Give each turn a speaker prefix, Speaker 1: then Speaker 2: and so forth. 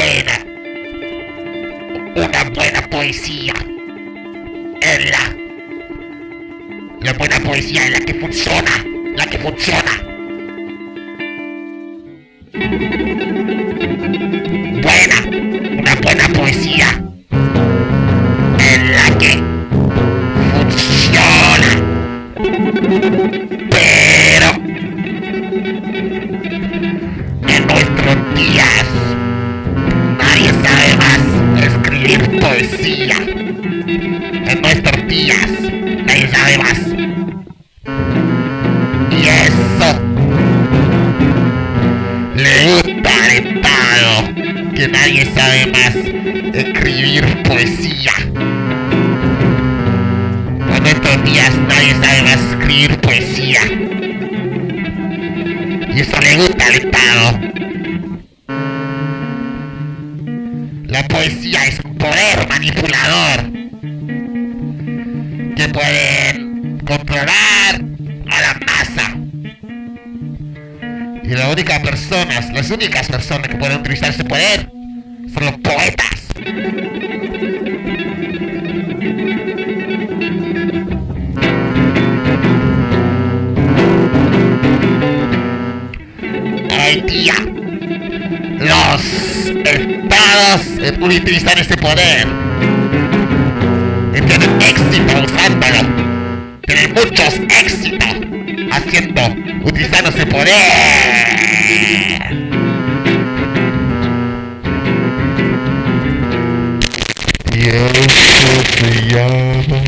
Speaker 1: buena, una buena poesía es la, la buena poesía es la que funciona, la que funciona. Buena, una buena poesía es la que funciona. Pero en nuestros días poesía. En nuestros días nadie sabe más. Y eso le gusta al Estado que nadie sabe más escribir poesía. En estos días nadie sabe más escribir poesía. Y eso le gusta al Estado. La poesía es poder manipulador que pueden controlar a la masa. Y las únicas personas, las únicas personas que pueden utilizar ese poder son los poetas. Hoy día, los estados eh, utilizan ese poder y tienen éxito usándolo. Tienen muchos éxitos haciendo, utilizando ese poder.
Speaker 2: Y eso se llama.